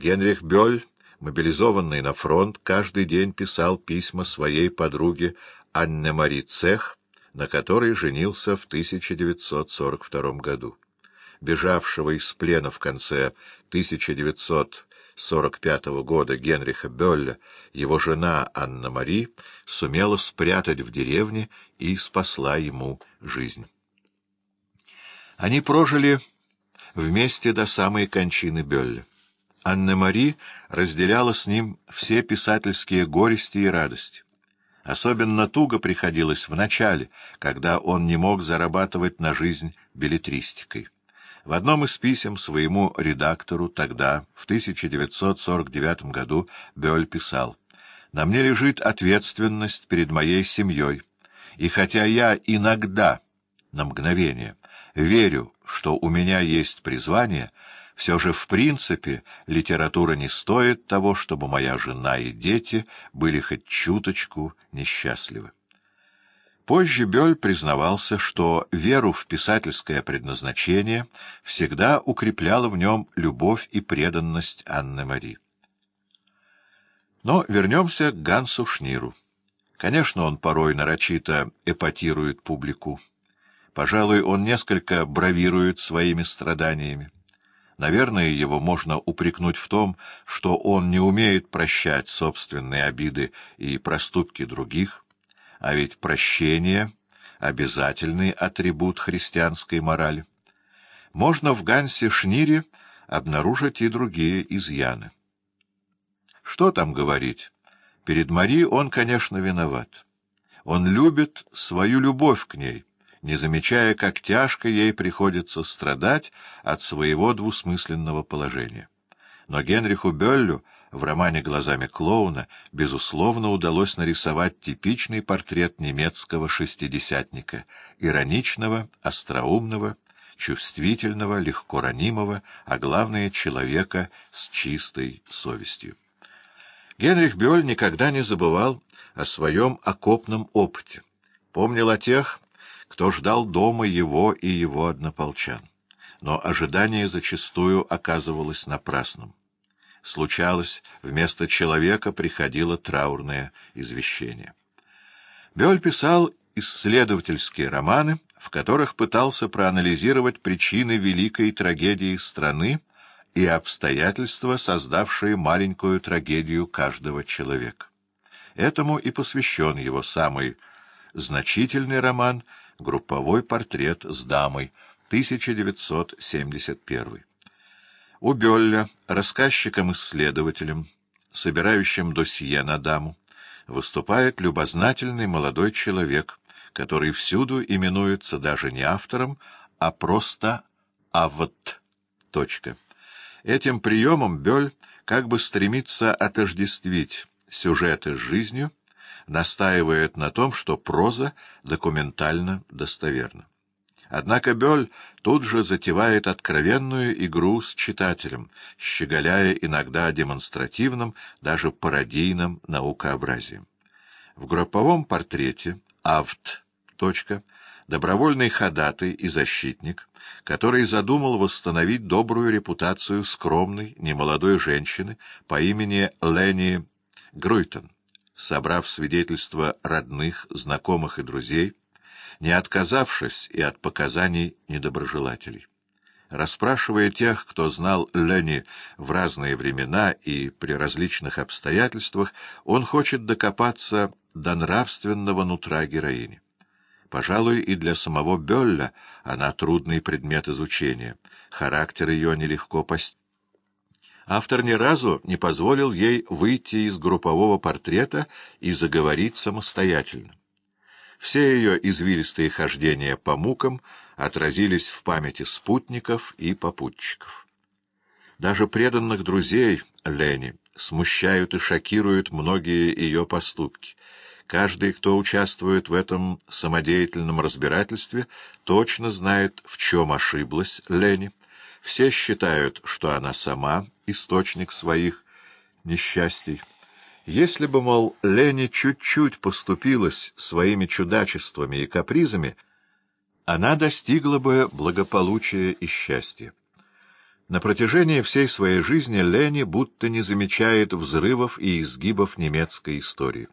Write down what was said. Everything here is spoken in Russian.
Генрих Бёль, мобилизованный на фронт, каждый день писал письма своей подруге Анне-Мари Цех, на которой женился в 1942 году. Бежавшего из плена в конце 1945 года Генриха Бёлля его жена Анна-Мари сумела спрятать в деревне и спасла ему жизнь. Они прожили вместе до самой кончины Бёлля. Анна-Мари разделяла с ним все писательские горести и радости. Особенно туго приходилось в начале, когда он не мог зарабатывать на жизнь билетристикой. В одном из писем своему редактору тогда, в 1949 году, Бёль писал «На мне лежит ответственность перед моей семьей, и хотя я иногда, на мгновение, верю, что у меня есть призвание, все же в принципе литература не стоит того, чтобы моя жена и дети были хоть чуточку несчастливы. Позже Бёль признавался, что веру в писательское предназначение всегда укрепляла в нем любовь и преданность Анны-Мари. Но вернемся к Гансу Шниру. Конечно, он порой нарочито эпатирует публику. Пожалуй, он несколько бравирует своими страданиями. Наверное, его можно упрекнуть в том, что он не умеет прощать собственные обиды и проступки других, а ведь прощение — обязательный атрибут христианской морали. Можно в Гансе Шнире обнаружить и другие изъяны. Что там говорить? Перед Мари он, конечно, виноват. Он любит свою любовь к ней — не замечая, как тяжко ей приходится страдать от своего двусмысленного положения. Но Генриху Бёллю в романе «Глазами клоуна» безусловно удалось нарисовать типичный портрет немецкого шестидесятника, ироничного, остроумного, чувствительного, легко ранимого, а главное — человека с чистой совестью. Генрих Бёль никогда не забывал о своем окопном опыте. Помнил о тех, кто ждал дома его и его однополчан. Но ожидание зачастую оказывалось напрасным. Случалось, вместо человека приходило траурное извещение. Бёль писал исследовательские романы, в которых пытался проанализировать причины великой трагедии страны и обстоятельства, создавшие маленькую трагедию каждого человека. Этому и посвящен его самый значительный роман — Групповой портрет с дамой. 1971. У Бёлля, рассказчиком-исследователем, собирающим досье на даму, выступает любознательный молодой человек, который всюду именуется даже не автором, а просто «авт». Точка. Этим приемом Бёль как бы стремится отождествить сюжеты с жизнью, настаивает на том, что проза документально достоверна. Однако Бёль тут же затевает откровенную игру с читателем, щеголяя иногда демонстративным, даже пародийным наукообразием. В групповом портрете «Авт. добровольный ходатай и защитник, который задумал восстановить добрую репутацию скромной, немолодой женщины по имени Ленни Груйтон собрав свидетельства родных, знакомых и друзей, не отказавшись и от показаний недоброжелателей. Расспрашивая тех, кто знал Лени в разные времена и при различных обстоятельствах, он хочет докопаться до нравственного нутра героини. Пожалуй, и для самого Бёлля она трудный предмет изучения, характер ее нелегко постичь автор ни разу не позволил ей выйти из группового портрета и заговорить самостоятельно. Все ее извилистые хождения по мукам отразились в памяти спутников и попутчиков. Даже преданных друзей Лени смущают и шокируют многие ее поступки. Каждый, кто участвует в этом самодеятельном разбирательстве, точно знает, в чем ошиблась Лени, все считают, что она сама источник своих несчастий. Если бы, мол, Лени чуть-чуть поступилась своими чудачествами и капризами, она достигла бы благополучия и счастья. На протяжении всей своей жизни Лени будто не замечает взрывов и изгибов немецкой истории.